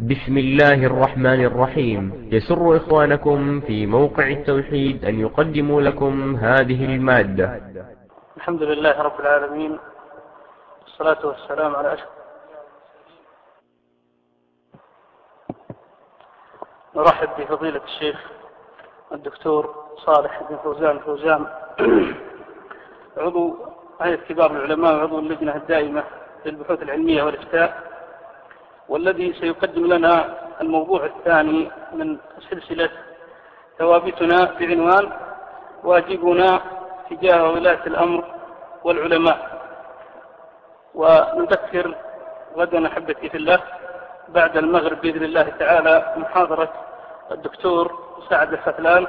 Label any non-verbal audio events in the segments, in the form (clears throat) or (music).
بسم الله الرحمن الرحيم يسر إخوانكم في موقع التوحيد أن يقدموا لكم هذه المادة الحمد لله رب العالمين والصلاة والسلام على أشهر نرحب بفضيلة الشيخ الدكتور صالح بن فوزان فوزان عضو هيئة كبار العلماء وعضو اللجنة الدائمة للبحوث العلمية والإفتاء والذي سيقدم لنا الموضوع الثاني من سلسلة ثوابتنا بعنوان واجبنا تجاه ولاة الأمر والعلماء. ونذكر غدا أحبتي في الله بعد المغرب بإذن الله تعالى محاضرة الدكتور سعد الفتلان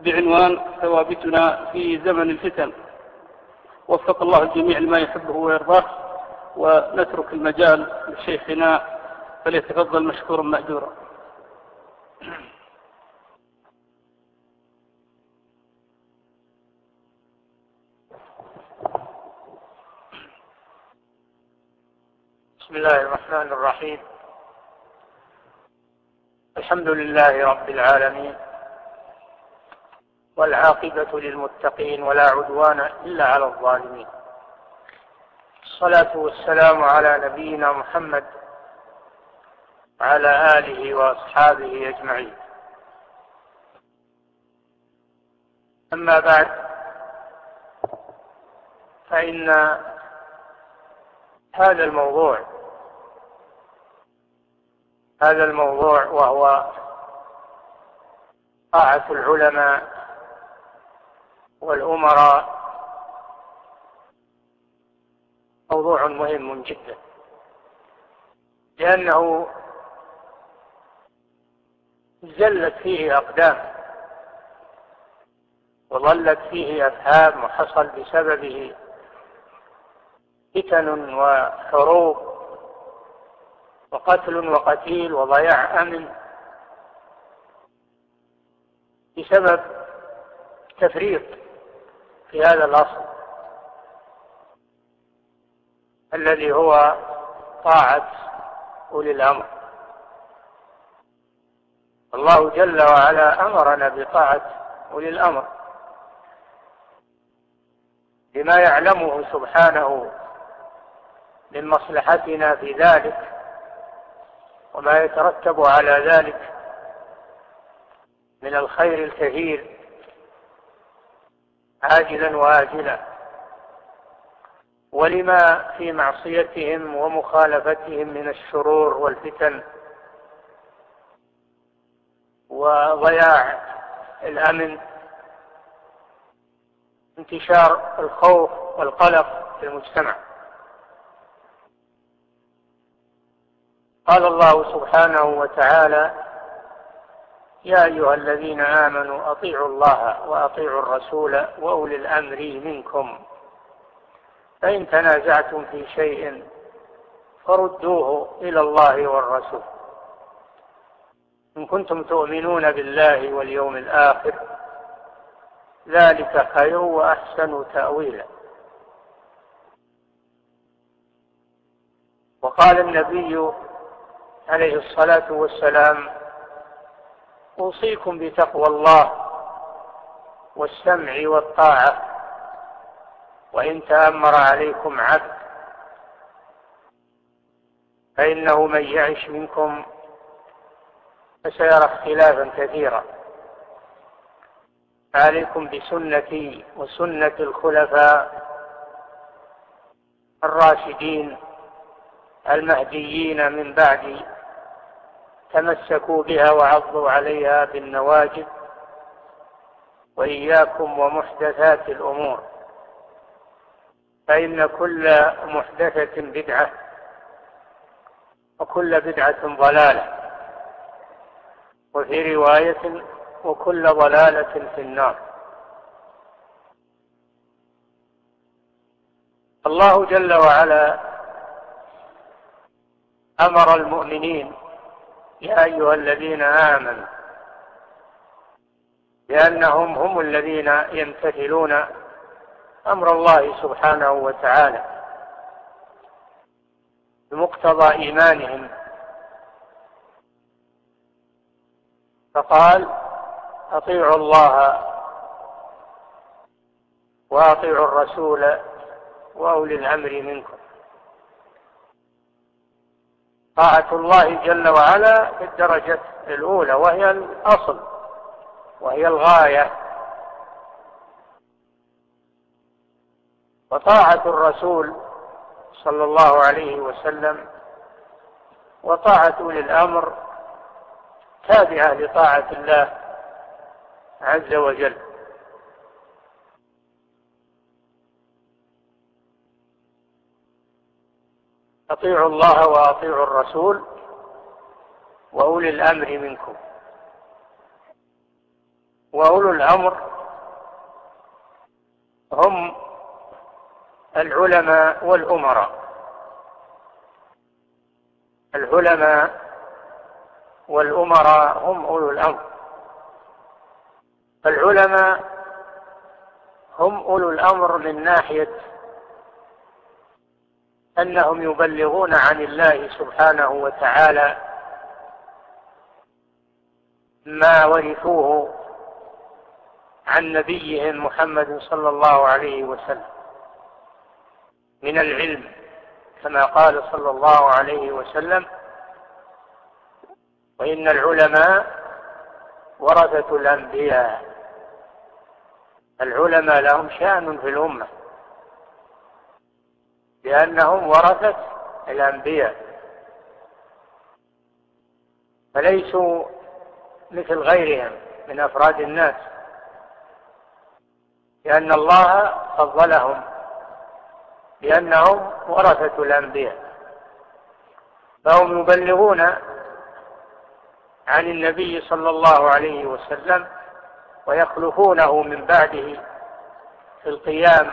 بعنوان ثوابتنا في زمن الفتن. وفق الله الجميع لما يحبه ويرضاه. ونترك المجال لشيخنا فليتفضل مشكورا مأجورا. بسم الله الرحمن الرحيم. الحمد لله رب العالمين والعاقبة للمتقين ولا عدوان إلا على الظالمين. والصلاة والسلام على نبينا محمد على آله وأصحابه أجمعين. أما بعد فإن هذا الموضوع هذا الموضوع وهو طاعة العلماء والأمراء موضوع مهم جدا. لأنه زلت فيه أقدام وظلت فيه أفهام وحصل بسببه فتن وحروب وقتل وقتيل وضياع أمن بسبب تفريط في هذا الأصل. الذي هو طاعة أولي الأمر. الله جل وعلا أمرنا بطاعة أولي الأمر. بما يعلمه سبحانه من مصلحتنا في ذلك وما يترتب على ذلك من الخير الكثير عاجلا وآجلا. ولما في معصيتهم ومخالفتهم من الشرور والفتن وضياع الأمن انتشار الخوف والقلق في المجتمع. قال الله سبحانه وتعالى يا أيها الذين آمنوا أطيعوا الله وأطيعوا الرسول وأولي الأمر منكم. فإن تنازعتم في شيء فردوه إلى الله والرسول. إن كنتم تؤمنون بالله واليوم الآخر ذلك خير وأحسن تأويلا. وقال النبي عليه الصلاة والسلام أوصيكم بتقوى الله والسمع والطاعة. وإن تأمر عليكم عبد فإنه من يعش منكم فسيرى اختلافا كثيرا. عليكم بسنتي وسنة الخلفاء الراشدين المهديين من بعدي تمسكوا بها وعضوا عليها بالنواجد وإياكم ومحدثات الأمور. فإن كل محدثة بدعة وكل بدعة ضلالة وفي رواية وكل ضلالة في النار. الله جل وعلا أمر المؤمنين يا أيها الذين آمنوا لأنهم هم الذين يمتثلون أمر الله سبحانه وتعالى بمقتضى إيمانهم. فقال أطيعوا الله وأطيعوا الرسول وأولي الأمر منكم. طاعة الله جل وعلا في الدرجة الأولى وهي الأصل وهي الغاية. وطاعة الرسول صلى الله عليه وسلم وطاعة أولي الأمر تابعة لطاعة الله عز وجل. أطيعوا الله وأطيعوا الرسول وأولي الأمر منكم. وأولو الأمر هم العلماء والأمراء. العلماء والأمراء هم أولو الأمر. العلماء هم أولو الأمر من ناحية أنهم يبلغون عن الله سبحانه وتعالى ما ورثوه عن نبيهم محمد صلى الله عليه وسلم. من العلم كما قال صلى الله عليه وسلم وإن العلماء ورثة الأنبياء العلماء لهم شأن في الأمة لأنهم ورثة الأنبياء فليسوا مثل غيرهم من أفراد الناس لأن الله فضلهم لأنهم ورثة الأنبياء. فهم يبلغون عن النبي صلى الله عليه وسلم ويخلفونه من بعده في القيام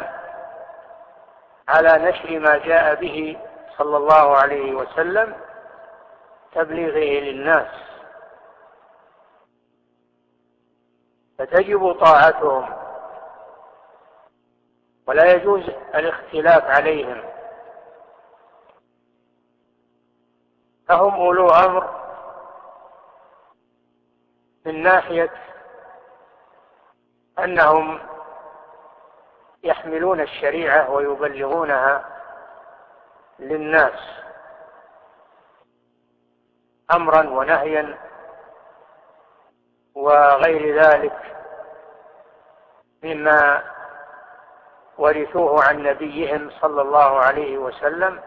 على نشر ما جاء به صلى الله عليه وسلم تبليغه للناس. فتجب طاعتهم ولا يجوز الاختلاف عليهم. فهم أولو أمر من ناحية أنهم يحملون الشريعة ويبلغونها للناس أمرا ونهيا وغير ذلك مما ورثوه عن نبيهم صلى الله عليه وسلم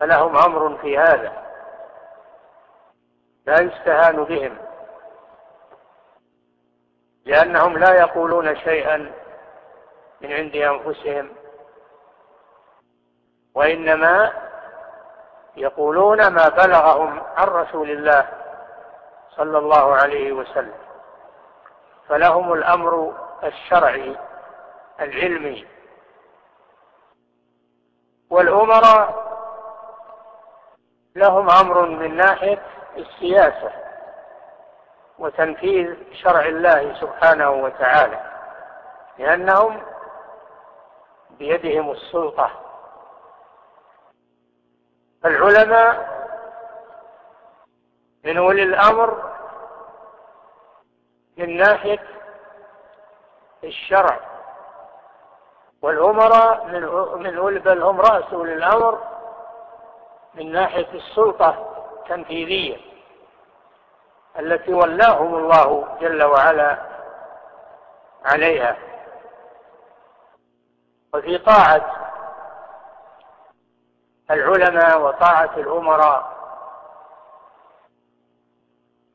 فلهم أمر في هذا لا يستهان بهم لأنهم لا يقولون شيئا من عند أنفسهم وإنما يقولون ما بلغهم عن رسول الله صلى الله عليه وسلم فلهم الأمر الشرعي العلمي. والأمراء لهم أمر من ناحية السياسة وتنفيذ شرع الله سبحانه وتعالى لأنهم بيدهم السلطة. العلماء من ولي الأمر من ناحية الشرع والأمراء من من بل هم رأس الأمر من ناحية السلطة التنفيذية التي ولاهم الله جل وعلا عليها. وفي طاعة العلماء وطاعة الأمراء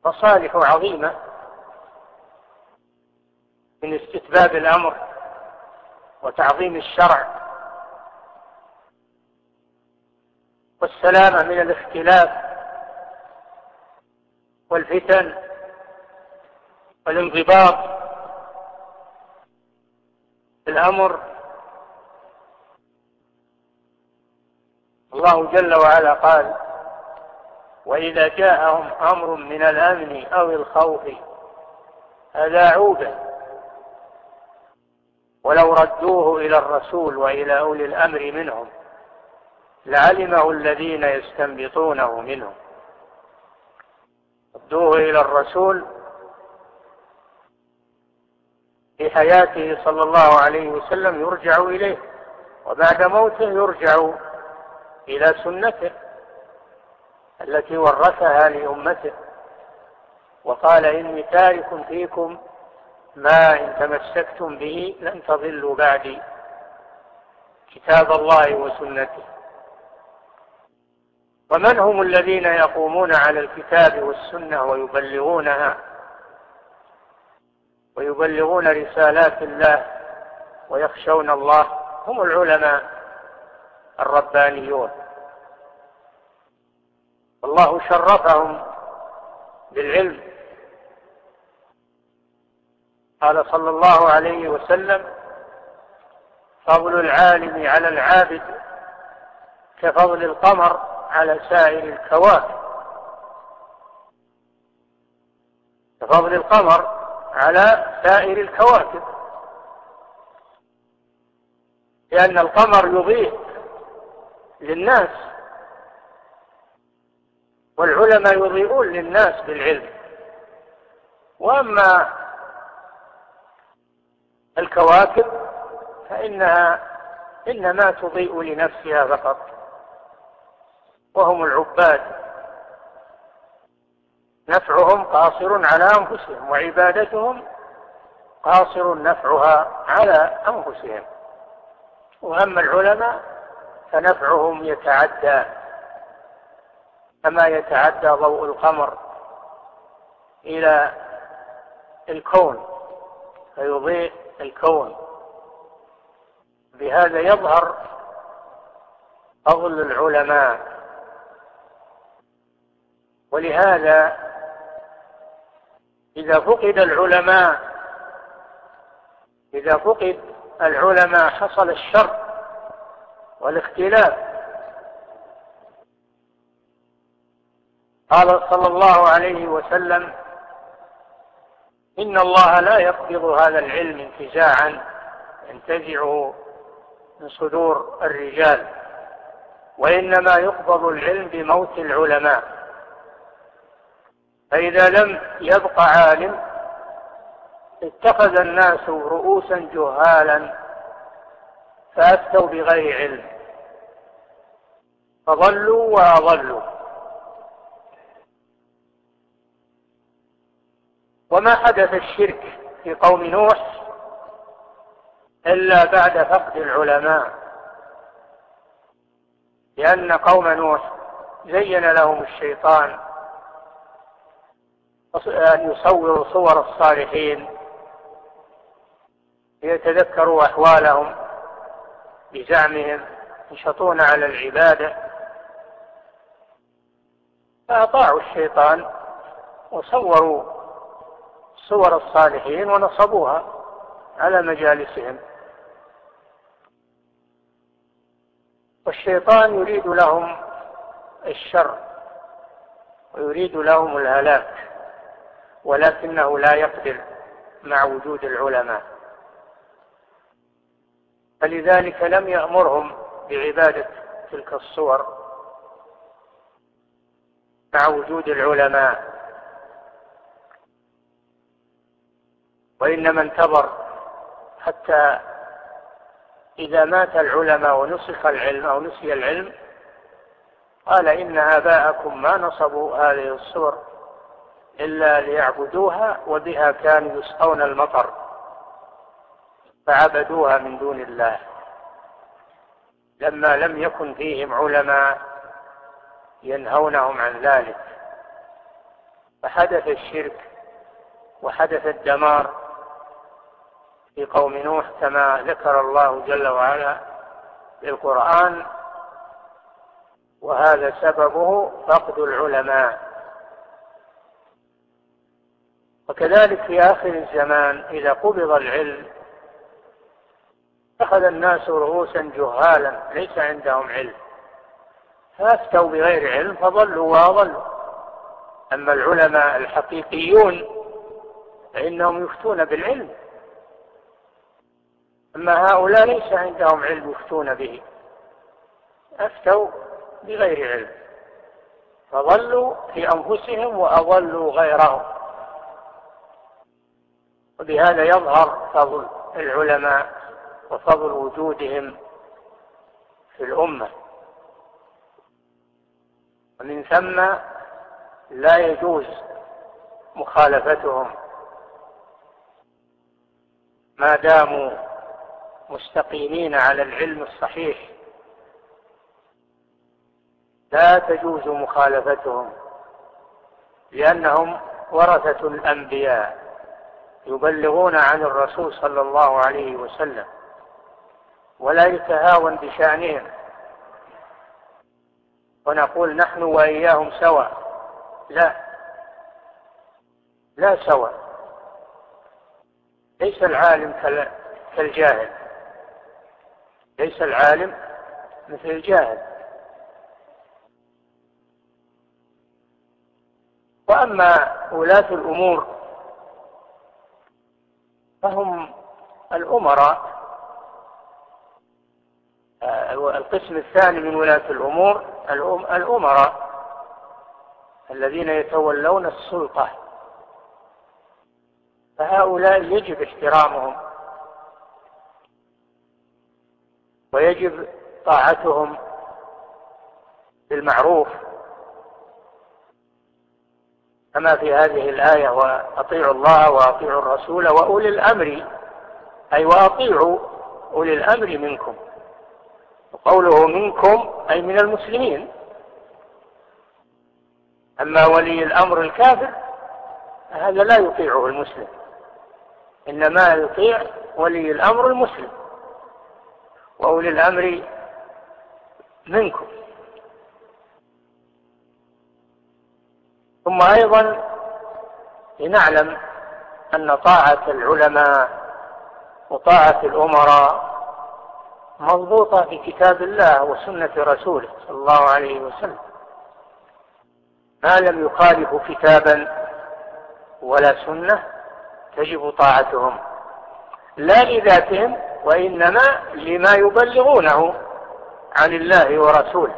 مصالح عظيمة من استتباب الأمر وتعظيم الشرع والسلامة من الاختلاف والفتن والانضباط الأمر. الله جل وعلا قال وإذا جاءهم أمر من الأمن أو الخوف أذاعوا به ولو ردوه إلى الرسول وإلى أولي الأمر منهم لعلمه الذين يستنبطونه منهم. ردوه إلى الرسول في حياته صلى الله عليه وسلم يرجع إليه وبعد موته يرجع إلى سنته التي ورثها لأمته. وقال إني تارك فيكم ما إن تمسكتم به لن تضلوا بعدي كتاب الله وسنته. ومن هم الذين يقومون على الكتاب والسنة ويبلغونها؟ ويبلغون رسالات الله ويخشون الله. هم العلماء الربانيون. والله شرفهم بالعلم قال صلى الله عليه وسلم فضل العالم على العابد كفضل القمر على سائر الكواكب. كفضل القمر على سائر الكواكب. لأن القمر يضيء للناس والعلماء يضيئون للناس بالعلم. وأما الكواكب فإنها إنما تضيء لنفسها فقط. وهم العباد. نفعهم قاصر على أنفسهم وعبادتهم قاصر نفعها على أنفسهم. وأما العلماء فنفعهم يتعدى. كما يتعدى ضوء القمر إلى الكون فيضيء الكون. بهذا يظهر فضل العلماء. ولهذا إذا فقد العلماء إذا فقد العلماء حصل الشر والاختلاف. قال صلى الله عليه وسلم إن الله لا يقبض هذا العلم انتزاعا. ينتزعه من صدور الرجال. وإنما يقبض العلم بموت العلماء. فإذا لم يبق عالم اتخذ الناس رؤوسا جهالا فأفتوا بغير علم. فضلوا وأضلوا. وما حدث الشرك في قوم نوح إلا بعد فقد العلماء لأن قوم نوح زين لهم الشيطان أن يصوروا صور الصالحين ليتذكروا أحوالهم بزعمهم يشطون على العبادة. فأطاعوا الشيطان وصوروا صور الصالحين ونصبوها على مجالسهم. والشيطان يريد لهم الشر ويريد لهم الهلاك ولكنه لا يقدر مع وجود العلماء. فلذلك لم يأمرهم بعبادة تلك الصور مع وجود العلماء. وإنما انتظر حتى إذا مات العلماء ونسخ العلم أو نسي العلم قال إن آباءكم ما نصبوا هذه الصور إلا ليعبدوها وبها كانوا يسقون المطر فعبدوها من دون الله. لما لم يكن فيهم علماء ينهونهم عن ذلك. فحدث الشرك وحدث الدمار في قوم نوح كما ذكر الله جل وعلا في القرآن وهذا سببه فقد العلماء. وكذلك في آخر الزمان إذا قبض العلم أخذ الناس رؤوسا جهالا ليس عندهم علم. فأفتوا بغير علم فضلوا وأضلوا. أما العلماء الحقيقيون فإنهم يفتون بالعلم. أما هؤلاء ليس عندهم علم يفتون به. أفتوا بغير علم. فضلوا في أنفسهم وأضلوا غيرهم. وبهذا يظهر فضل العلماء وفضل وجودهم في الأمة. ومن ثم لا يجوز مخالفتهم. ما داموا مستقيمين على العلم الصحيح. لا تجوز مخالفتهم لأنهم ورثة الأنبياء يبلغون عن الرسول صلى الله عليه وسلم ولا يتهاون بشأنهم. ونقول نحن وإياهم سواء. لا. لا سواء. ليس العالم كالجاهل. ليس العالم مثل الجاهل. وأما ولاة الأمور فهم الأمراء آه، القسم الثاني من ولاة الأمور الأمراء الذين يتولون السلطة. فهؤلاء يجب احترامهم. ويجب طاعتهم بالمعروف. كما في هذه الآية وأطيعوا الله وأطيعوا الرسول وأولي الأمر أي وأطيعوا أولي الأمر منكم. وقوله منكم أي من المسلمين. أما ولي الأمر الكافر هذا لا يطيعه المسلم. إنما يطيع ولي الأمر المسلم. وأولي الأمر منكم. ثم أيضا لنعلم أن طاعة العلماء وطاعة الأمراء مضبوطة في كتاب الله وسنة رسوله صلى الله عليه وسلم. ما لم يخالف كتابا ولا سنة تجب طاعتهم. لا لذاتهم وإنما لما يبلغونه عن الله ورسوله.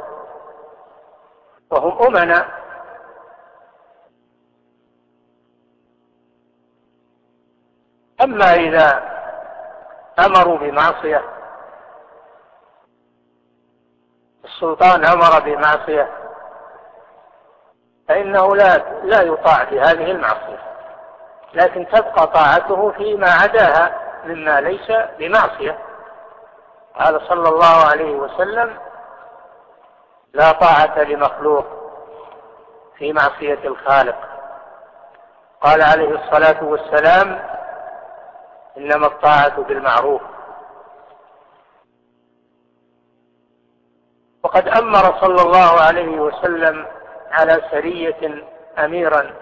وهم أمنا أما إذا أمروا بمعصية السلطان أمر بمعصية فإنه لا, لا يطاع في هذه المعصية لكن تبقى طاعته فيما عداها مما ليس بمعصية. قال صلى الله عليه وسلم لا طاعة لمخلوق في معصية الخالق. قال عليه الصلاة والسلام إنما الطاعة بالمعروف. وقد أمر صلى الله عليه وسلم على سرية أميرا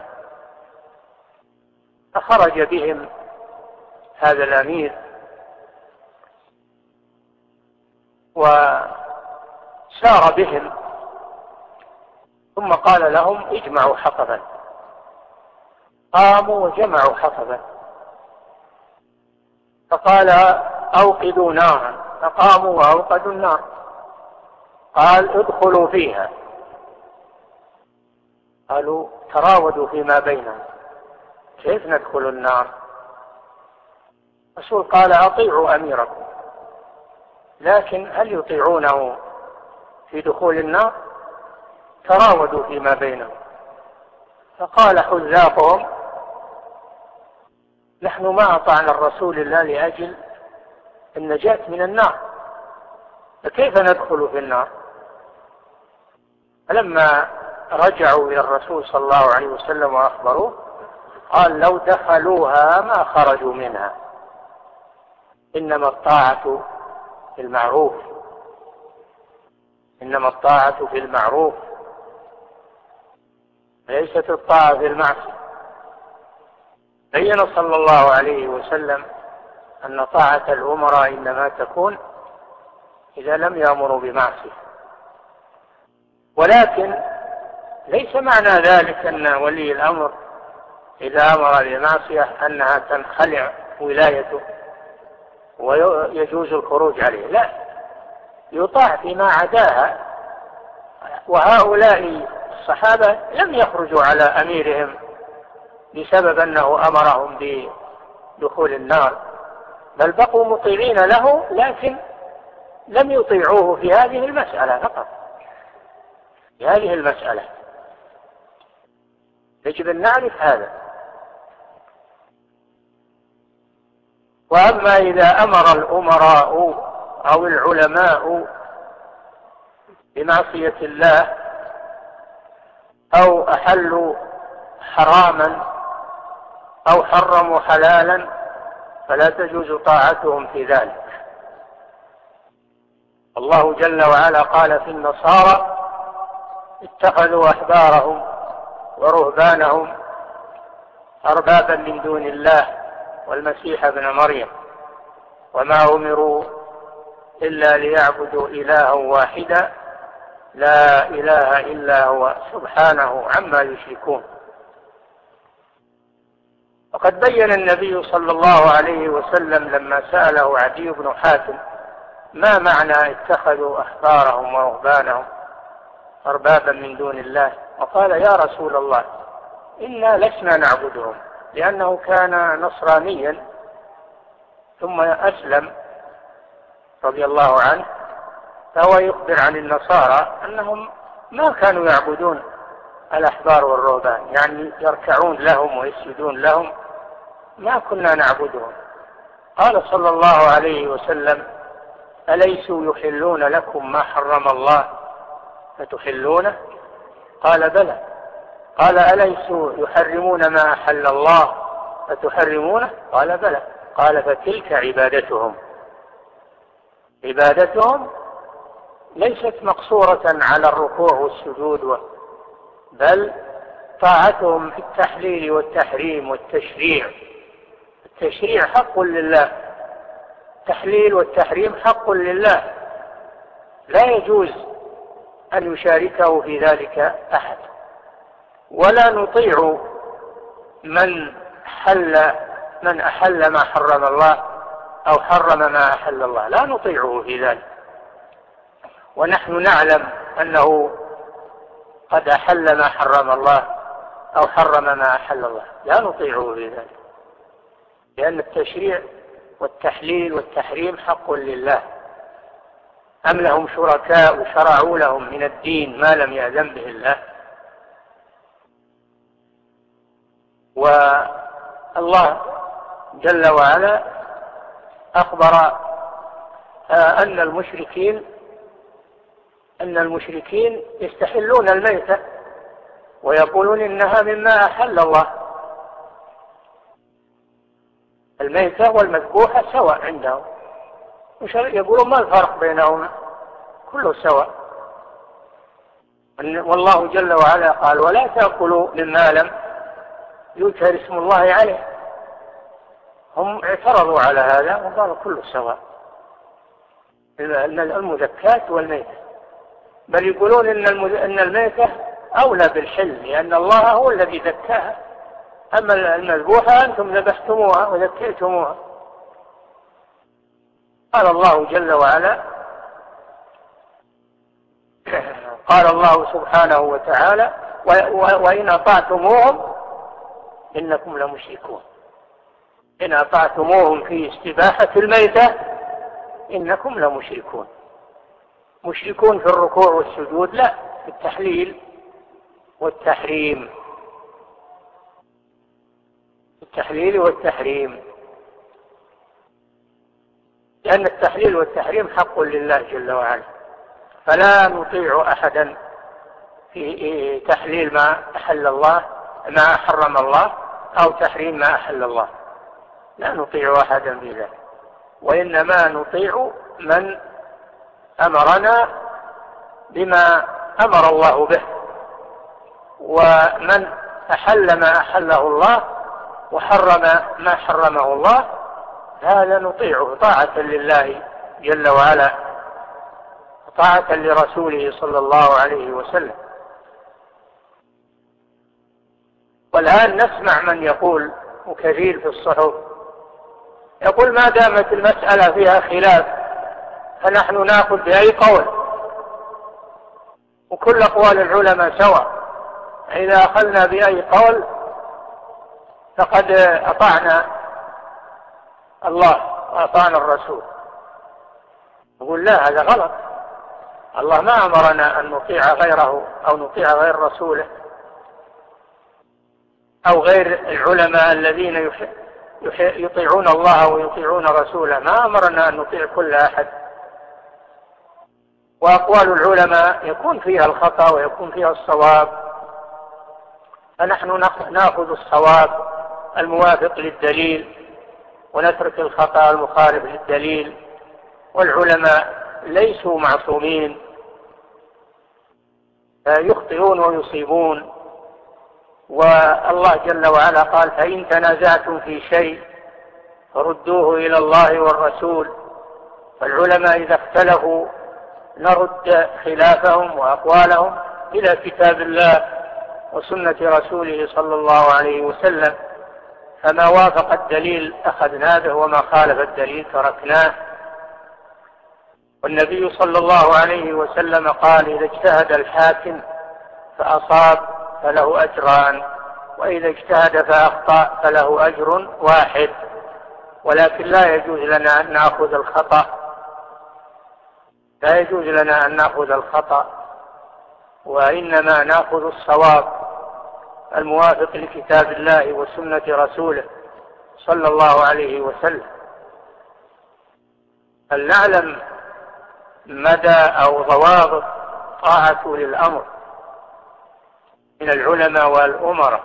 فخرج بهم هذا الأمير. وسار بهم. ثم قال لهم اجمعوا حطبا. قاموا وجمعوا حطبا. فقال أوقدوا نارا. فقاموا وأوقدوا النار. قال ادخلوا فيها. قالوا تراودوا فيما بينهم. كيف ندخل النار؟ الرسول قال أطيعوا أميركم. لكن هل يطيعونه في دخول النار؟ تراودوا فيما بينهم. فقال حذافهم نحن ما أطعنا الرسول إلا لأجل النجاة من النار. فكيف ندخل في النار؟ فلما رجعوا إلى الرسول صلى الله عليه وسلم وأخبروه قال لو دخلوها ما خرجوا منها. إنما الطاعة في المعروف. إنما الطاعة في المعروف. ليست الطاعة في المعصية. بين صلى الله عليه وسلم أن طاعة الأمراء إنما تكون إذا لم يأمروا بمعصية. ولكن ليس معنى ذلك أن ولي الأمر إذا أمر بمعصية أنها تنخلع ولايته. ويجوز الخروج عليه. لا. يطاع فيما عداها. وهؤلاء الصحابة لم يخرجوا على أميرهم بسبب أنه أمرهم بدخول النار. بل بقوا مطيعين له لكن لم يطيعوه في هذه المسألة فقط. في هذه المسألة. يجب أن نعرف هذا. وأما إذا أمر الأمراء أو العلماء بمعصية الله أو أحلوا حراما أو حرموا حلالا فلا تجوز طاعتهم في ذلك. الله جل وعلا قال في النصارى اتخذوا أحبارهم ورهبانهم أربابا من دون الله والمسيح ابن مريم. وما أمروا إلا ليعبدوا إلها واحدا. لا إله إلا هو. سبحانه عما يشركون. وقد بين النبي صلى الله عليه وسلم لما سأله عدي بن حاتم ما معنى اتخذوا أحبارهم ورهبانهم أربابا من دون الله. وقال يا رسول الله إنا لسنا نعبدهم. لأنه كان نصرانيا ثم أسلم رضي الله عنه فهو يخبر عن النصارى أنهم ما كانوا يعبدون الأحبار والرهبان يعني يركعون لهم ويسجدون لهم ما كنا نعبدهم. قال صلى الله عليه وسلم أليسوا يحلون لكم ما حرم الله؟ فتحلونه قال بلى. قال أليسوا يحرمون ما أحل الله؟ فتحرمونه قال بلى. قال فتلك عبادتهم. عبادتهم ليست مقصورة على الركوع والسجود بل طاعتهم في التحليل والتحريم والتشريع. التشريع حق لله. التحليل والتحريم حق لله. لا يجوز أن يشاركه في ذلك أحد. ولا نطيع من حل من أحل ما حرم الله أو حرم ما أحل الله. لا نطيعه في ذلك. ونحن نعلم أنه قد أحل ما حرم الله أو حرم ما أحل الله. لا نطيعه في ذلك. لأن التشريع والتحليل والتحريم حق لله. أم لهم شركاء شرعوا لهم من الدين ما لم يأذن به الله؟ والله جل وعلا أخبر آه، أن المشركين أن المشركين يستحلون الميتة ويقولون إنها مما أحل الله. الميتة والمذبوحة سواء عندهم. يقولون ما الفرق بينهما؟ كله سواء. والله جل وعلا قال ولا تأكلوا مما لم يذكر اسم الله عليه. هم اعترضوا على هذا وقالوا كله سواء المذكات والميتة. بل يقولون إن, إن الميتة أولى بالحل لأن الله هو الذي زكاها أما المذبوحة أنتم ذبحتموها وذكيتموها. قال الله جل وعلا (clears throat) قال الله سبحانه وتعالى وإن أطعتموهم إنكم لمشركون. إن أطعتموهم في استباحة الميتة إنكم لمشركون. مشركون في الركوع والسجود؟ لا في التحليل والتحريم. التحليل والتحريم. لأن التحليل والتحريم حق لله جل وعلا. فلا نطيع أحدا في تحليل ما أحل الله ما حرم الله. أو تحريم ما أحل الله. لا نطيع أحدا بذلك. وإنما نطيع من أمرنا بما أمر الله به. ومن أحل ما أحله الله وحرم ما حرمه الله هذا نطيعه طاعة لله جل وعلا. طاعة لرسوله صلى الله عليه وسلم. والآن نسمع من يقول وكثير في الصحف. يقول ما دامت المسألة فيها خلاف فنحن نأخذ بأي قول؟ وكل أقوال العلماء سواء. إذا أخذنا بأي قول فقد أطعنا الله وأطعنا الرسول. يقول لا هذا غلط. الله ما أمرنا أن نطيع غيره أو نطيع غير رسوله. أو غير العلماء الذين يطيعون الله ويطيعون رسوله. ما أمرنا أن نطيع كل أحد. وأقوال العلماء يكون فيها الخطأ ويكون فيها الصواب. فنحن نأخذ الصواب الموافق للدليل ونترك الخطأ المخالف للدليل. والعلماء ليسوا معصومين. يخطئون ويصيبون. والله جل وعلا قال فإن تنازعتم في شيء فردوه إلى الله والرسول. فالعلماء إذا اختلفوا نرد خلافهم وأقوالهم إلى كتاب الله وسنة رسوله صلى الله عليه وسلم. فما وافق الدليل أخذنا به وما خالف الدليل تركناه. والنبي صلى الله عليه وسلم قال إذا اجتهد الحاكم فأصاب فله أجران وإذا اجتهد فأخطأ فله أجر واحد. ولكن لا يجوز لنا أن نأخذ الخطأ. لا يجوز لنا أن نأخذ الخطأ وإنما نأخذ الصواب. الموافق لكتاب الله وسنة رسوله صلى الله عليه وسلم. فلنعلم مدى أو ضوابط طاعة للأمر؟ من العلماء والأمراء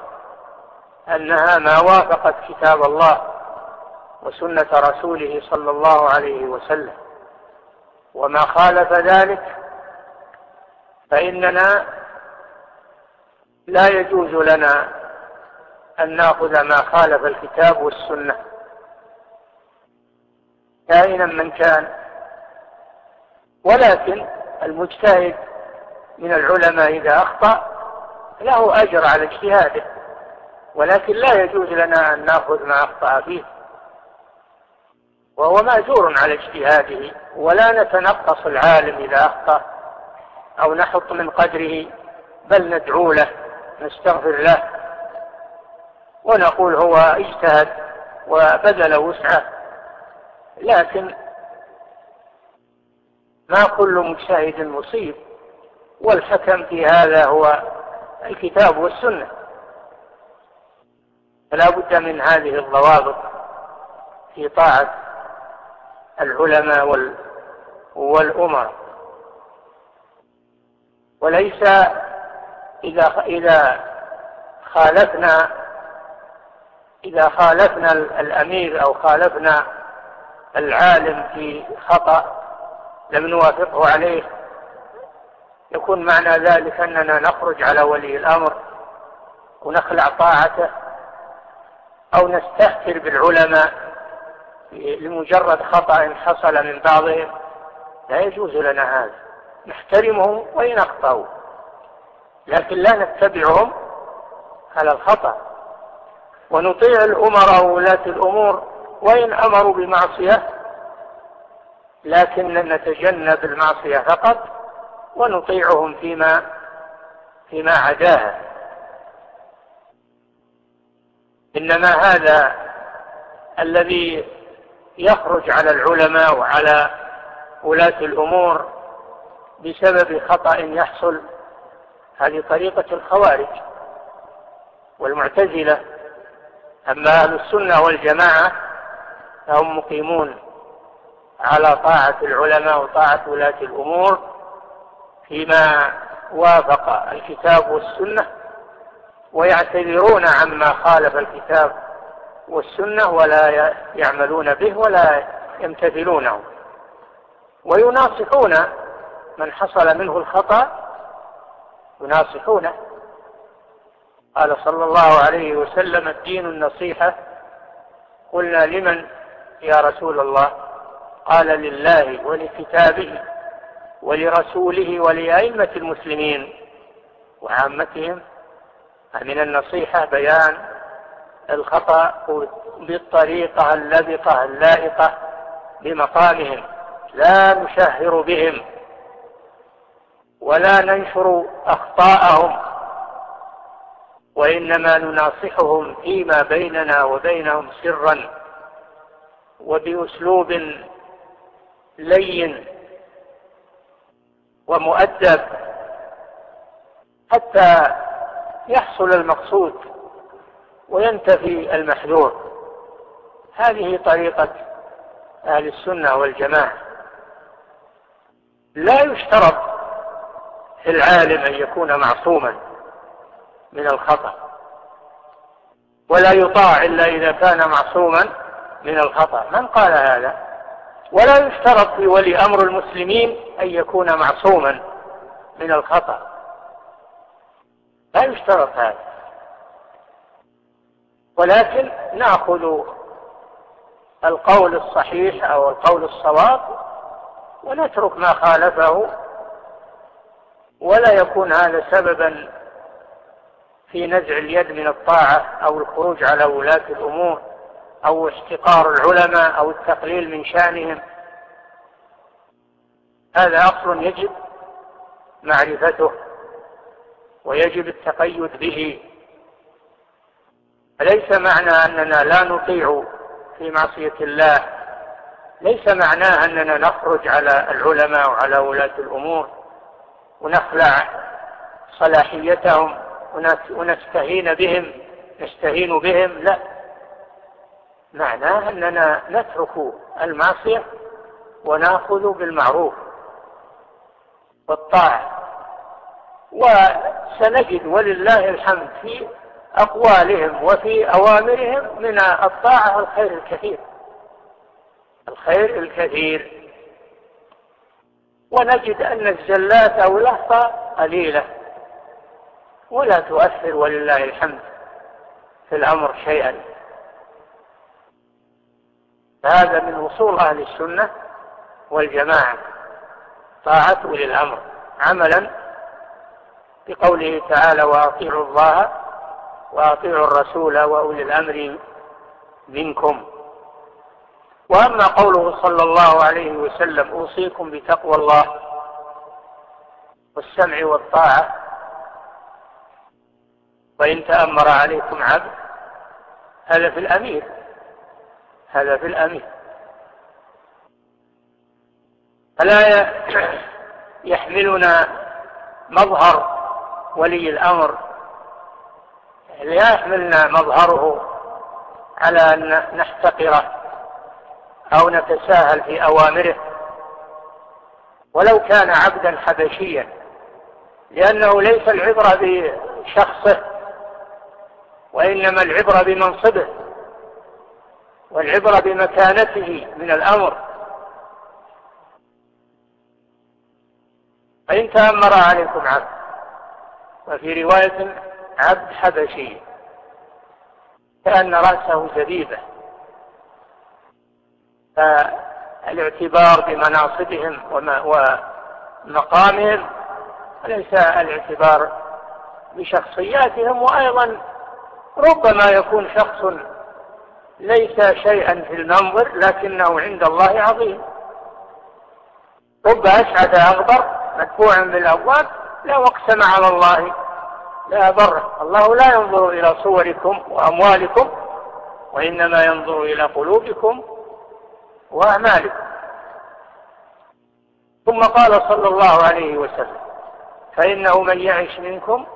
أنها ما وافقت كتاب الله وسنة رسوله صلى الله عليه وسلم. وما خالف ذلك فإننا لا يجوز لنا أن نأخذ ما خالف الكتاب والسنة. كائنا من كان ولكن المجتهد من العلماء إذا أخطأ له أجر على اجتهاده ولكن لا يجوز لنا أن نأخذ ما أخطأ فيه. وهو مأجور على اجتهاده ولا نتنقص العالم إذا أخطأ أو نحط من قدره بل ندعو له نستغفر له. ونقول هو اجتهد وبذل وسعه. لكن ما كل مجتهد مصيب والحكم في هذا هو الكتاب والسنة. فلا بد من هذه الضوابط في طاعة العلماء وال والأمر وليس إذا إذا خالفنا إذا خالفنا الأمير أو خالفنا العالم في خطأ لم نوافقه عليه يكون معنى ذلك أننا نخرج على ولي الأمر ونخلع طاعته أو نستهتر بالعلماء لمجرد خطأ حصل من بعضهم. لا يجوز لنا هذا. نحترمهم وإن أخطأوا لكن لا نتبعهم على الخطأ. ونطيع الأمراء وولاة الأمور وإن أمروا بمعصية لكن نتجنب المعصية فقط. ونطيعهم فيما فيما عداها إنما هذا الذي يخرج على العلماء وعلى ولاة الأمور بسبب خطأ يحصل هذه طريقة الخوارج والمعتزلة. أما أهل السنة والجماعة فهم مقيمون على طاعة العلماء وطاعة ولاة الأمور فيما وافق الكتاب والسنة ويعتذرون عما خالف الكتاب والسنة ولا يعملون به ولا يمتثلونه. ويناصحون من حصل منه الخطأ يناصحونه. قال صلى الله عليه وسلم الدين النصيحة. قلنا لمن يا رسول الله؟ قال لله ولكتابه. ولرسوله ولأئمة المسلمين وعامتهم من النصيحة بيان الخطأ بالطريقة اللبقة اللائقة بمقامهم لا نشهر بهم ولا ننشر أخطاءهم وإنما نناصحهم فيما بيننا وبينهم سرا وبأسلوب لين ومؤدب حتى يحصل المقصود وينتفي المحذور. هذه طريقة أهل السنة والجماعة. لا يشترط في العالم أن يكون معصوما من الخطأ ولا يطاع إلا إذا كان معصوما من الخطأ. من قال هذا؟ ولا يشترط لولي أمر المسلمين أن يكون معصوما من الخطأ. لا يشترط هذا. ولكن نأخذ القول الصحيح أو القول الصواب ونترك ما خالفه ولا يكون هذا سببا في نزع اليد من الطاعة أو الخروج على ولاة الأمور. أو احتقار العلماء أو التقليل من شأنهم. هذا أصل يجب معرفته ويجب التقيد به. ليس معنى أننا لا نطيع في معصية الله. ليس معناه أننا نخرج على العلماء وعلى ولاة الأمور ونخلع صلاحيتهم ونستهين بهم نستهين بهم. لا. معناه أننا نترك المعصية ونأخذ بالمعروف والطاعة. وسنجد ولله الحمد في أقوالهم وفي أوامرهم من الطاعة الخير الكثير. الخير الكثير. ونجد أن الزلات أو لحظة قليلة. ولا تؤثر ولله الحمد في الأمر شيئا. فهذا من وصول أهل السنة والجماعة طاعته للأمر عملا بقوله تعالى وأطيعوا الله وأطيعوا الرسول وأولي الأمر منكم. وأما قوله صلى الله عليه وسلم أوصيكم بتقوى الله والسمع والطاعة وإن تأمر عليكم عبد هذا في الأمير. هذا في الأمين فلا (clears throat) يحملنا مظهر ولي الأمر. لا يحملنا مظهره على أن نحتقره أو نتساهل في أوامره. ولو كان عبدا حبشيا. لأنه ليس العبرة بشخصه وإنما العبرة بمنصبه. والعبرة بمكانته من الأمر. فإن تأمر عليكم عبد وفي رواية عبد حبشي كأن رأسه جديدة فالاعتبار بمناصبهم ومقامهم ليس الاعتبار بشخصياتهم وأيضا ربما يكون شخص ليس شيئا في المنظر لكنه عند الله عظيم. رب أسعد أغبر مدفوعا بالأبواب لا أقسم على الله لا بره الله لا ينظر إلى صوركم وأموالكم وإنما ينظر إلى قلوبكم وأعمالكم. ثم قال صلى الله عليه وسلم فإنه من يعش منكم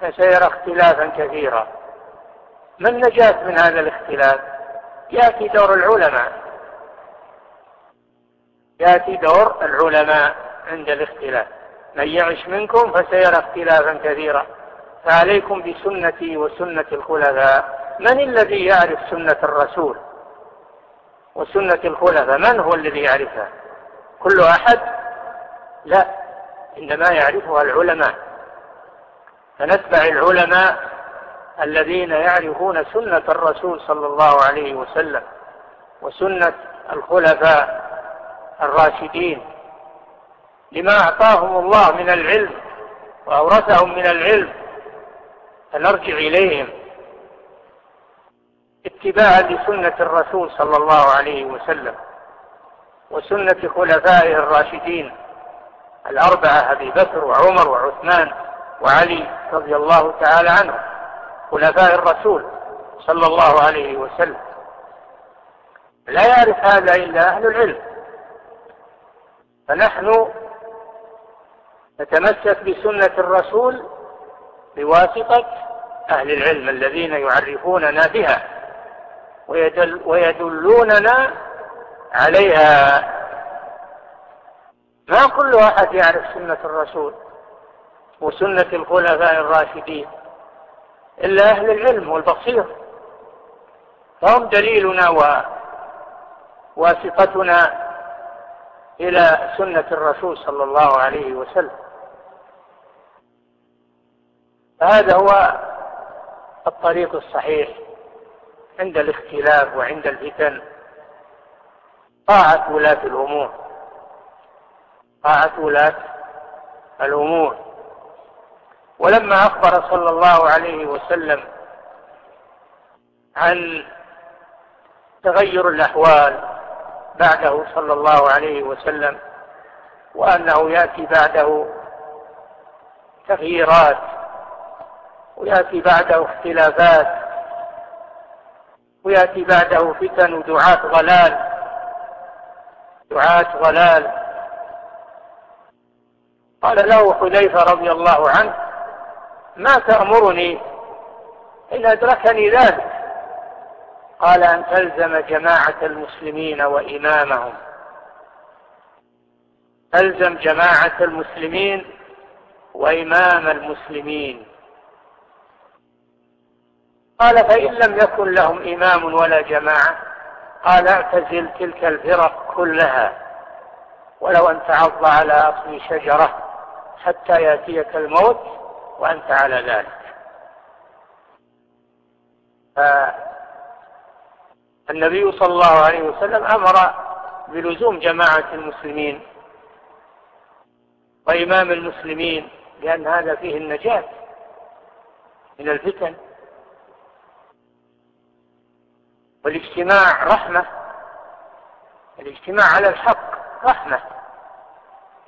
فسيرى اختلافا كثيرا. ما النجاة من هذا الاختلاف؟ يأتي دور العلماء. يأتي دور العلماء عند الاختلاف. من يعش منكم فسيرى اختلافا كثيرا. فعليكم بسنتي وسنة الخلفاء. من الذي يعرف سنة الرسول وسنة الخلفاء؟ من هو الذي يعرفها؟ كل أحد؟ لا إنما يعرفها العلماء. فنتبع العلماء الذين يعرفون سنة الرسول صلى الله عليه وسلم وسنة الخلفاء الراشدين لما أعطاهم الله من العلم وأورثهم من العلم فنرجع إليهم اتباعا لسنة الرسول صلى الله عليه وسلم وسنة خلفائه الراشدين الأربعة أبي بكر وعمر وعثمان وعلي رضي الله تعالى عنهم. خلفاء الرسول صلى الله عليه وسلم. لا يعرف هذا إلا أهل العلم. فنحن نتمسك بسنة الرسول بواسطة أهل العلم الذين يعرفوننا بها ويدل ويدلوننا عليها. ما كل أحد يعرف سنة الرسول وسنة الخلفاء الراشدين. إلا أهل العلم والبصير. فهم دليلنا وواثقتنا إلى سنة الرسول صلى الله عليه وسلم. فهذا هو الطريق الصحيح عند الاختلاف وعند الفتن. طاعة ولاة الأمور. طاعة ولاة الأمور. ولما أخبر صلى الله عليه وسلم عن تغير الأحوال بعده صلى الله عليه وسلم وأنه يأتي بعده تغييرات ويأتي بعده اختلافات ويأتي بعده فتن ودعاة ضلال دعاة ضلال. قال له حذيفة رضي الله عنه ما تأمرني؟ إن أدركني ذلك. قال أن تلزم جماعة المسلمين وإمامهم. تلزم جماعة المسلمين وإمام المسلمين. قال فإن لم يكن لهم إمام ولا جماعة قال اعتزل تلك الفرق كلها. ولو أن تعض على أصل شجرة حتى يأتيك الموت وأنت على ذلك. فالنبي صلى الله عليه وسلم أمر بلزوم جماعة المسلمين وإمام المسلمين لأن هذا فيه النجاة من الفتن والاجتماع رحمة الاجتماع على الحق رحمة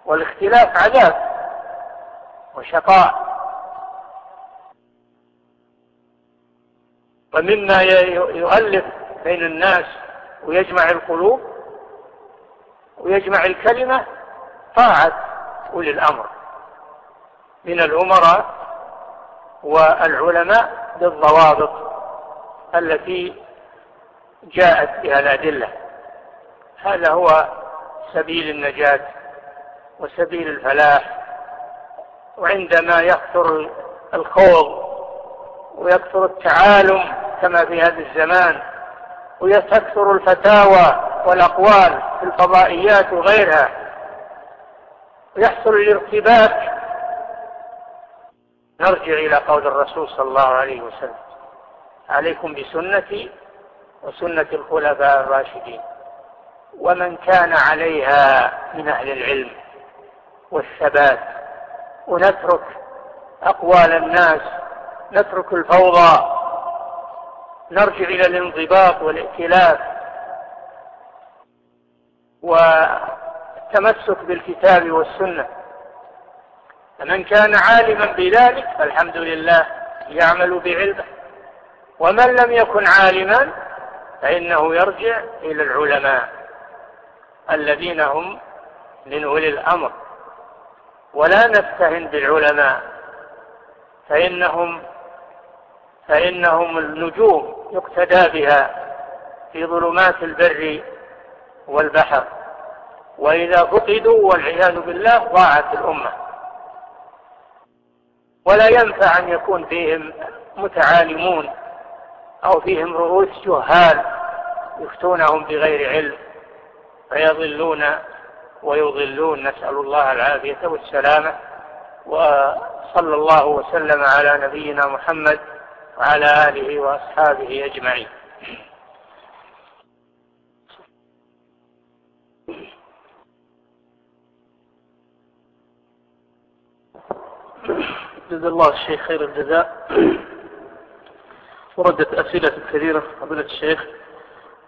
والاختلاف عذاب وشقاء. ومما يؤلف بين الناس ويجمع القلوب ويجمع الكلمة طاعة أولي الأمر من الأمراء والعلماء بالضوابط التي جاءت بها الأدلة. هذا هو سبيل النجاة وسبيل الفلاح وعندما يكثر الخوض ويكثر التعالم كما في هذا الزمان ويستكثر الفتاوى والأقوال في الفضائيات وغيرها. ويحصل الارتباك. نرجع إلى قول الرسول صلى الله عليه وسلم عليكم بسنتي وسنة الخلفاء الراشدين ومن كان عليها من أهل العلم والثبات ونترك أقوال الناس نترك الفوضى نرجع إلى الانضباط والائتلاف والتمسك بالكتاب والسنة. فمن كان عالما بذلك فالحمد لله يعمل بعلمه. ومن لم يكن عالما فإنه يرجع إلى العلماء الذين هم من أولي الأمر. ولا نفتهن بالعلماء فإنهم فإنهم النجوم يقتدى بها في ظلمات البر والبحر. وإذا فقدوا والعياذ بالله ضاعت الأمة. ولا ينفع أن يكون فيهم متعالمون أو فيهم رؤوس جهال يفتونهم بغير علم فيضلون ويضلون. نسأل الله العافية والسلامة. وصلى الله وسلم على نبينا محمد وعلى آله وأصحابه أجمعين. جزا الله الشيخ خير الجزاء. وردت أسئلة كثيرة قبل الشيخ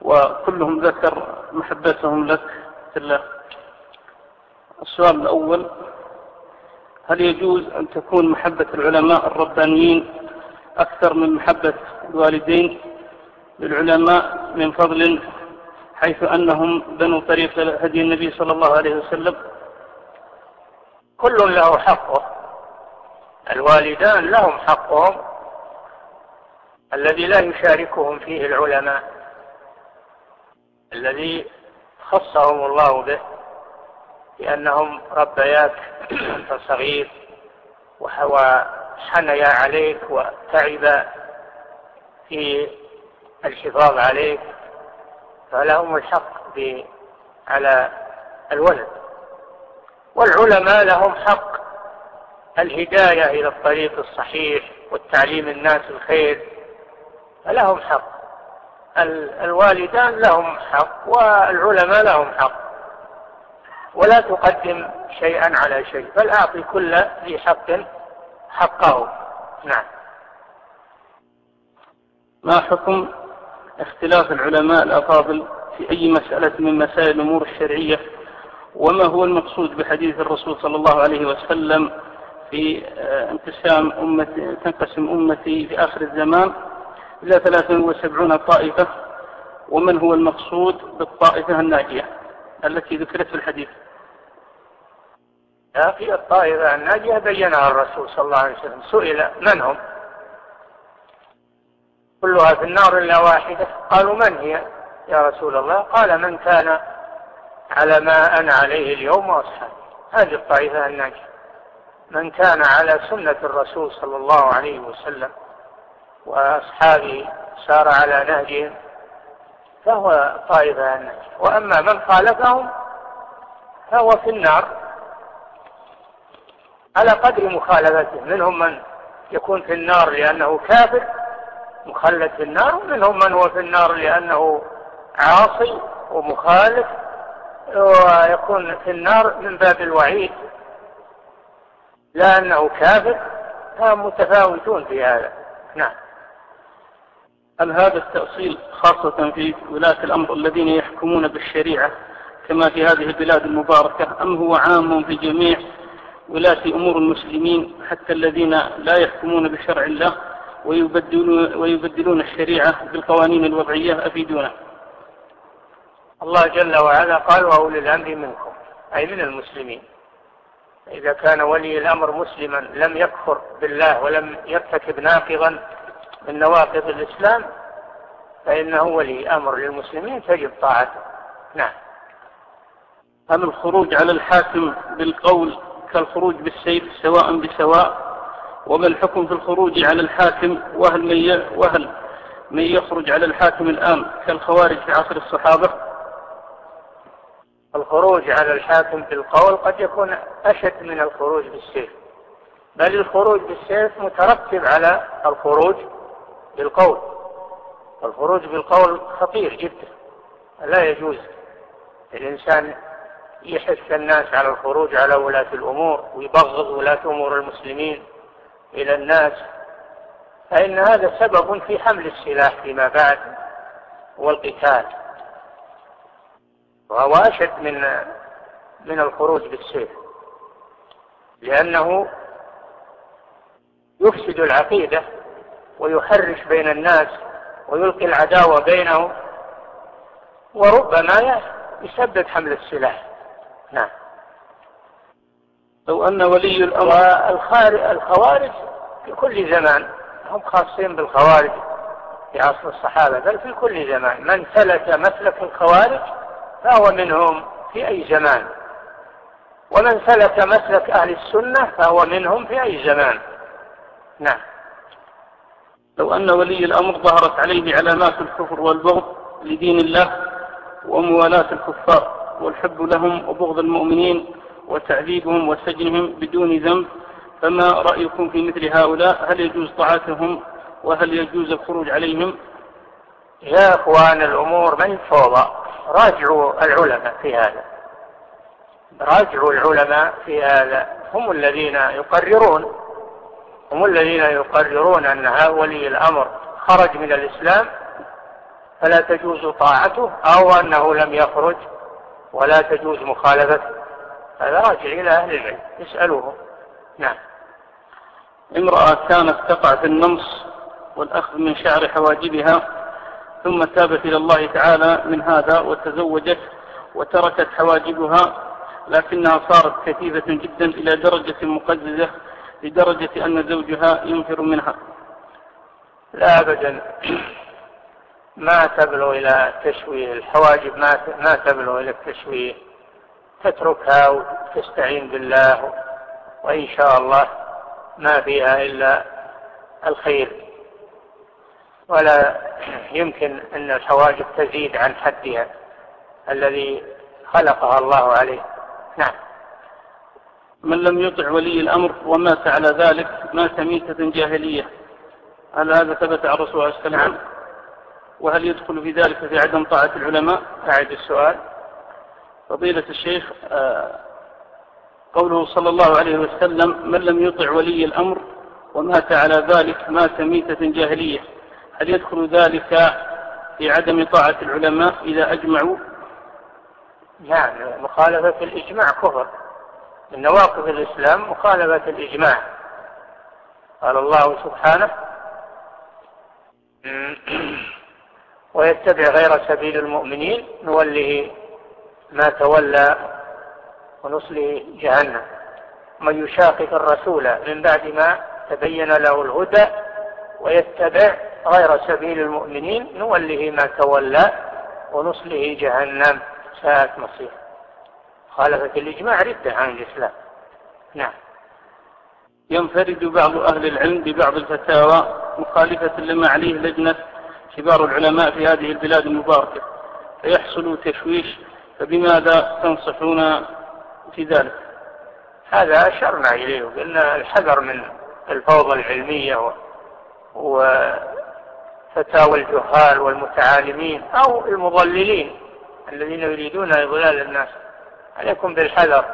وكلهم ذكر محبتهم لك في الله. السؤال الأول هل يجوز أن تكون محبة العلماء الربانيين أكثر من محبة الوالدين للعلماء من فضل حيث أنهم بنوا طريق هدي النبي صلى الله عليه وسلم. كل له حقه. الوالدان لهم حقهم. الذي لا يشاركهم فيه العلماء. الذي خصهم الله به. لأنهم ربيات صغير وحوى حنيا عليك وتعب في الحفاظ عليك فلهم الحق على الولد. والعلماء لهم حق الهداية إلى الطريق الصحيح والتعليم الناس الخير فلهم حق. الوالدان لهم حق والعلماء لهم حق. ولا تقدم شيئا على شيء بل أعطي كل ذي حق حقه نعم۔ ما حكم اختلاف العلماء الأفاضل في أي مسألة من مسائل الأمور الشرعية وما هو المقصود بحديث الرسول صلى الله عليه وسلم في آه، انقسام أمتي تنقسم أمتي في آخر الزمان إلى 73 طائفة ومن هو المقصود بالطائفة الناجية التي ذكرت في الحديث يا أخي الطائفة الناجية بينها الرسول صلى الله عليه وسلم. سئل من هم؟ كلها في النار إلا واحدة. قالوا من هي؟ يا رسول الله قال من كان على ما أنا عليه اليوم وأصحابي. هذه الطائفة الناجية. من كان على سنة الرسول صلى الله عليه وسلم وأصحابه سار على نهجهم فهو طائفة الناجية وأما من خالفهم فهو في النار. على قدر مخالفته منهم من يكون في النار لأنه كافر مخلد في النار. ومنهم من هو في النار لأنه عاصي ومخالف ويكون في النار من باب الوعيد. لأنه كافر هم متفاوتون في هذا. نعم. هل هذا التأصيل خاصة في ولاة الأمر الذين يحكمون بالشريعة كما في هذه البلاد المباركة أم هو عام في جميع ولاة أمور المسلمين حتى الذين لا يحكمون بشرع الله ويبدلون, ويبدلون الشريعة بالقوانين الوضعية أفيدونا. الله جل وعلا قال وأولي الأمر منكم أي من المسلمين. إذا كان ولي الأمر مسلما لم يكفر بالله ولم يرتكب ناقضا من نواقض الإسلام فإنه ولي أمر للمسلمين تجب طاعته. نعم. هل الخروج على الحاكم بالقول كالخروج بالسيف سواء بسواء. وما الحكم في الخروج على الحاكم؟ وهل من, وهل من يخرج على الحاكم الآن كالخوارج في عصر الصحابة؟ الخروج على الحاكم بالقول قد يكون أشد من الخروج بالسيف. بل الخروج بالسيف مترتب على الخروج بالقول. الخروج بالقول خطير جدا. لا يجوز. الإنسان يحث الناس على الخروج على ولاة الأمور ويبغض ولاة أمور المسلمين إلى الناس. فإن هذا سبب في حمل السلاح فيما بعد والقتال. وهو أشد من من الخروج بالسيف. لأنه يفسد العقيدة ويحرش بين الناس ويلقي العداوة بينهم وربما يسبب حمل السلاح. نعم. لو أن ولي الأمر الخوارج في كل زمان هم خاصين بالخوارج في عصر الصحابة بل في كل زمان. من سلك مسلك الخوارج فهو منهم في أي زمان. ومن سلك مسلك أهل السنة فهو منهم في أي زمان. نعم. لو أن ولي الأمر ظهرت عليه علامات الكفر والبغض لدين الله وموالاة الكفار. والحب لهم وبغض المؤمنين وتعذيبهم وسجنهم بدون ذنب. فما رأيكم في مثل هؤلاء؟ هل يجوز طاعتهم وهل يجوز الخروج عليهم؟ يا أخوان الأمور من فوضى. راجعوا العلماء في هذا. راجعوا العلماء في هذا. هم الذين يقررون. هم الذين يقررون أن ولي الأمر خرج من الإسلام. فلا تجوز طاعته أو أنه لم يخرج. ولا تجوز مخالفة. هذا راجع إلى أهل العلم. اسألوهم. نعم. امرأة كانت تقع في النمص والأخذ من شعر حواجبها ثم تابت إلى الله تعالى من هذا وتزوجت وتركت حواجبها لكنها صارت كثيفة جدا إلى درجة مقززة لدرجة أن زوجها ينفر منها. لا أبدا. ما تبلغ إلى تشويه. الحواجب ما تبلغ إلى التشويه. تتركها وتستعين بالله وإن شاء الله ما فيها إلا الخير. ولا يمكن أن الحواجب تزيد عن حدها الذي خلقها الله عليه. نعم. من لم يطع ولي الأمر ومات على ذلك مات ميتة جاهلية. هل هذا ثبت عن رسول الله صلى الله عليه وسلم؟ نعم. وهل يدخل في ذلك في عدم طاعة العلماء؟ أعد السؤال. فضيلة الشيخ آه، قوله صلى الله عليه وسلم من لم يطع ولي الأمر ومات على ذلك مات ميتة جاهلية. هل يدخل ذلك في عدم طاعة العلماء إذا أجمعوا؟ نعم مخالفة الإجماع كفر. من نواقض الإسلام مخالفة الإجماع. قال الله سبحانه (clears throat) ويتبع غير سبيل المؤمنين نوله ما تولى ونصله جهنم. من يشاقق الرسول من بعد ما تبين له الهدى ويتبع غير سبيل المؤمنين نوله ما تولى ونصله جهنم. ساءت مصير. خالفت الإجماع ردة عن الإسلام. نعم. ينفرد بعض أهل العلم ببعض الفتاوى مخالفة لما عليه لجنة كبار العلماء في هذه البلاد المباركة. فيحصل تشويش فبماذا تنصحون في ذلك؟ هذا أشرنا إليه وقلنا الحذر من الفوضى العلمية وفتاوى الجهال والمتعالمين أو المضللين الذين يريدون إضلال الناس. عليكم بالحذر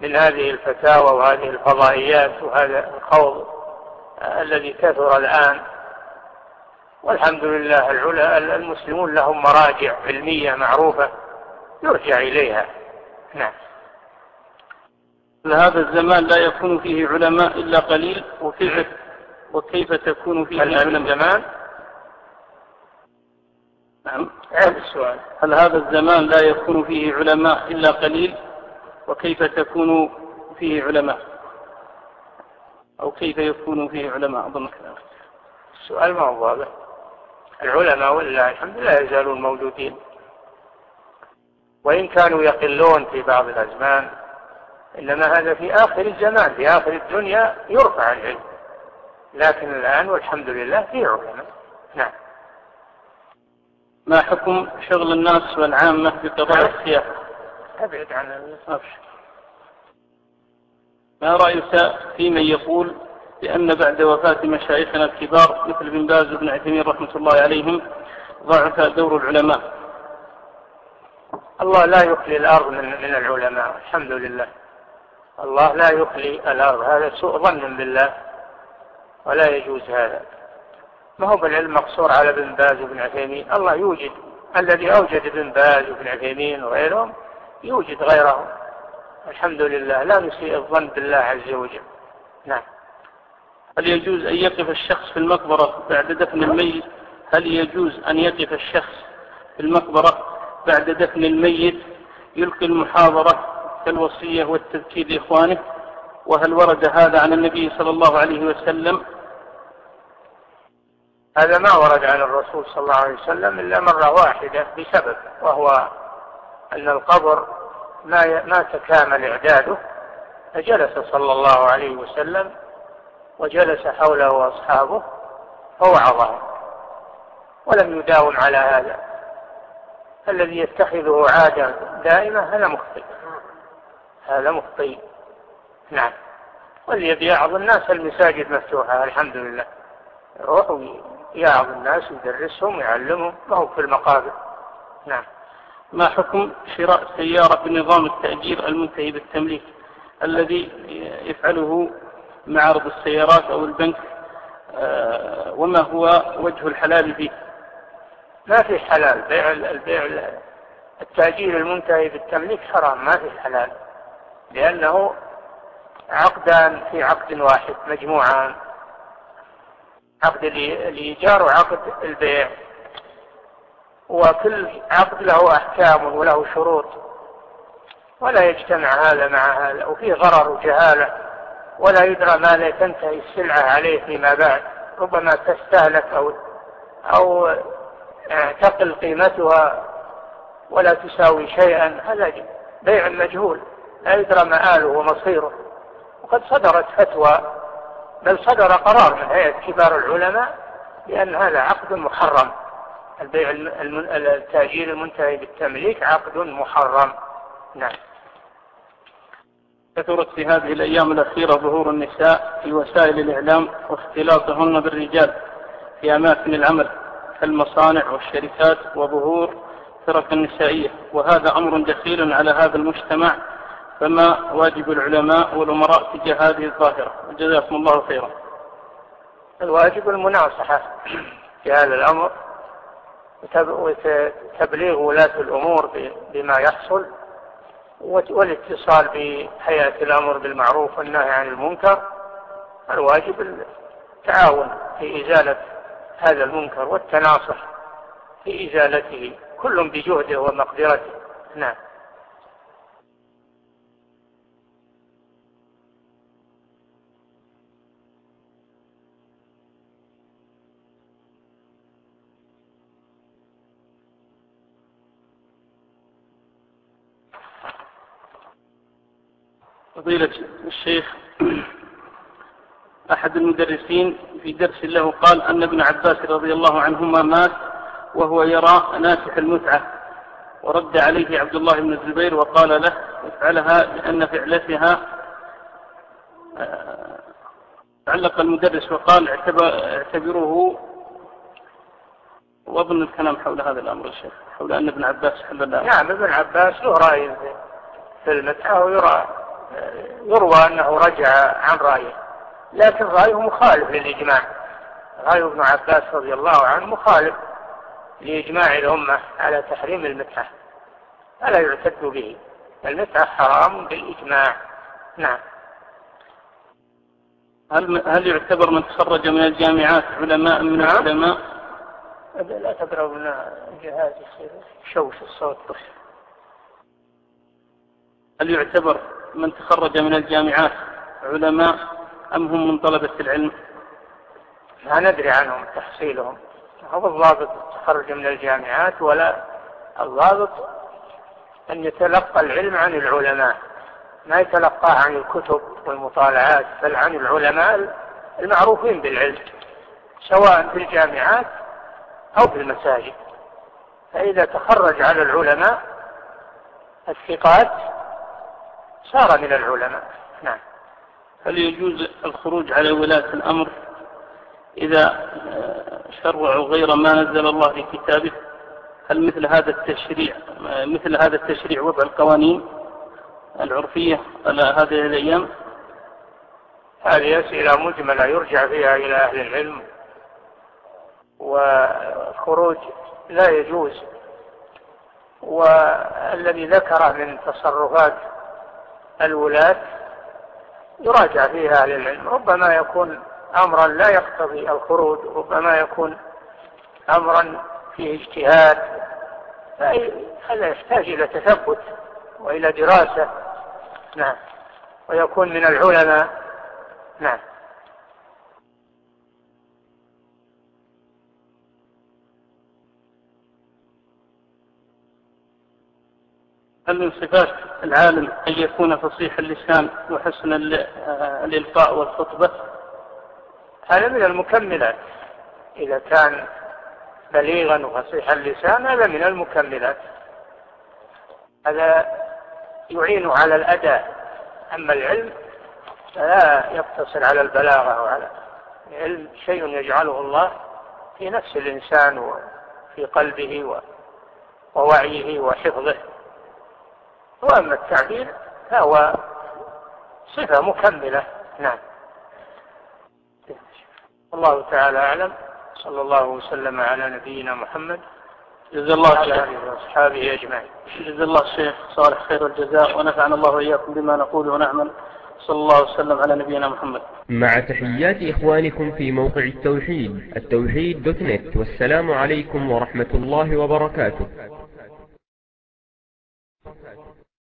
من هذه الفتاوى وهذه الفضائيات وهذا الخوض الذي كثر الآن. والحمد لله المسلمون لهم مراجع علمية معروفة يرجع إليها. نعم. هذا الزمان لا يكون فيه علماء إلا قليل وكيف, وكيف تكون فيه هل علماء؟ الزمان؟ نعم. هذا السؤال. هل هذا الزمان لا يكون فيه علماء إلا قليل؟ وكيف تكون فيه علماء؟ أو كيف يكون فيه علماء؟ أظن السؤال ما هو واضح. العلماء ولله الحمد لا يزالون موجودين وإن كانوا يقلون في بعض الأزمان إنما هذا في آخر الزمان في آخر الدنيا يرفع العلم. لكن الآن والحمد لله في علماء نعم. ما حكم شغل الناس والعامة بقضاء نعم. السياحة؟ أبعد عن الناس. ما رأيك في من يقول لأن بعد وفاة مشايخنا الكبار مثل بن باز وابن عثيمين رحمة الله عليهم ضعف دور العلماء. الله لا يخلي الأرض من, من العلماء الحمد لله. الله لا يخلي الأرض هذا سوء ظن بالله ولا يجوز هذا. ما هو بالعلم مقصور على ابن باز وابن عثيمين؟ الله يوجد الذي أوجد ابن باز وابن عثيمين وغيرهم يوجد غيرهم. الحمد لله لا نسيء الظن بالله عز وجل. نعم. هل يجوز أن يقف الشخص في المقبرة بعد دفن الميت؟ هل يجوز أن يقف الشخص في المقبرة بعد دفن الميت؟ يلقي المحاضرة كالوصية والتذكير لإخوانه. وهل ورد هذا عن النبي صلى الله عليه وسلم؟ هذا ما ورد عن الرسول صلى الله عليه وسلم إلا مرة واحدة بسبب وهو أن القبر ما ما تكامل إعداده. فجلس صلى الله عليه وسلم وجلس حوله وأصحابه فوعظهم ولم يداوم على هذا. الذي يتخذه عادة دائمة هذا مخطئ. هذا مخطئ. نعم. وليبيعض الناس المساجد مفتوحة الحمد لله. روحوا يعظ الناس يدرسهم يعلمهم ما هو في المقابر. نعم. ما حكم شراء سيارة بنظام التأجير المنتهي بالتمليك الذي يفعله معارض السيارات أو البنك آه، وما هو وجه الحلال فيه ما في حلال بيع البيع التأجيل المنتهي بالتمليك حرام ما في حلال لأنه عقدان في عقد واحد مجموعان عقد الإيجار وعقد البيع. وكل عقد له أحكام وله شروط ولا يجتمع هذا مع هذا وفيه غرر وجهالة. ولا يدرى ما لا تنتهي السلعة عليه فيما بعد. ربما تستهلك أو, أو آه، تقل قيمتها ولا تساوي شيئا. هذا بيع مجهول. لا يدرى مآله ومصيره. وقد صدرت فتوى بل صدر قرار من هيئة كبار العلماء بأن هذا عقد محرم. البيع التأجير المنتهي بالتمليك عقد محرم. نعم. كثرت في هذه الأيام الأخيرة ظهور النساء في وسائل الإعلام واختلاطهن بالرجال في أماكن العمل كالمصانع والشركات وظهور فرق النسائية وهذا أمر دخيل على هذا المجتمع فما واجب العلماء والأمراء تجاه هذه الظاهرة. جزاكم الله خيرا. الواجب المناصحة في هذا الأمر وتبليغ ولاة الأمور بما يحصل والاتصال بهيئة الأمر بالمعروف والنهي عن المنكر الواجب التعاون في إزالة هذا المنكر والتناصح في إزالته كل بجهده ومقدرته. نعم. فضيلة الشيخ أحد المدرسين في درس له قال أن ابن عباس رضي الله عنهما مات وهو يرى ناسح المتعة ورد عليه عبد الله بن الزبير وقال له افعلها لأن فعلتها آه، علق المدرس وقال اعتبره وأظن الكلام حول هذا الأمر الشيخ حول أن ابن عباس حل الله نعم ابن عباس له رأي في المتعة ويرى يروى أنه رجع عن رأيه لكن رأيه مخالف للإجماع. رأي ابن عباس رضي الله عنه مخالف لإجماع الأمة على تحريم المتعة. فلا يعتد به. المتعة حرام بالإجماع. نعم. هل هل يعتبر من تخرج من الجامعات علماء من نعم. العلماء؟ لا تقرأ من جهاز الشوش الصوت هل يعتبر من تخرج من الجامعات علماء أم هم من طلبة العلم؟ لا ندري عنهم تحصيلهم هو الضابط التخرج من الجامعات ولا الضابط أن يتلقى العلم عن العلماء. ما يتلقاه عن الكتب والمطالعات بل عن العلماء المعروفين بالعلم سواء في الجامعات أو في المساجد. فإذا تخرج على العلماء الثقات صار من العلماء. نعم. هل يجوز الخروج على ولاة الأمر إذا شرعوا غير ما نزل الله في كتابه؟ هل مثل هذا التشريع مثل هذا التشريع وضع القوانين العرفية على هذه الأيام؟ هذه أسئلة مجملة يرجع فيها إلى أهل العلم. والخروج لا يجوز. والذي ذكره من تصرفات الولاة يراجع فيها أهل العلم. ربما يكون أمرا لا يقتضي الخروج ربما يكون أمرا فيه اجتهاد. هذا يحتاج إلى تثبت وإلى دراسة. نعم. ويكون من العلماء. نعم. هل من صفات العالم أن يكون فصيح اللسان وحسن آه، الإلقاء والخطبة. هذا من المكملات. إذا كان بليغا وفصيح اللسان هذا من المكملات. هذا يعين على الأداء. أما العلم فلا يقتصر على البلاغة وعلى العلم. شيء يجعله الله في نفس الإنسان وفي قلبه ووعيه وحفظه. وأما التعديل فهو صفة مكملة. نعم. الله تعالى أعلم. صلى الله وسلم على نبينا محمد جزا الله خير أصحابه أجمعين. جزا الله الشيخ صالح خير الجزاء. ونفعنا الله وإياكم بما نقول ونعمل. صلى الله وسلم على نبينا محمد. مع تحيات إخوانكم في موقع التوحيد التوحيد دوت نت. والسلام عليكم ورحمة الله وبركاته.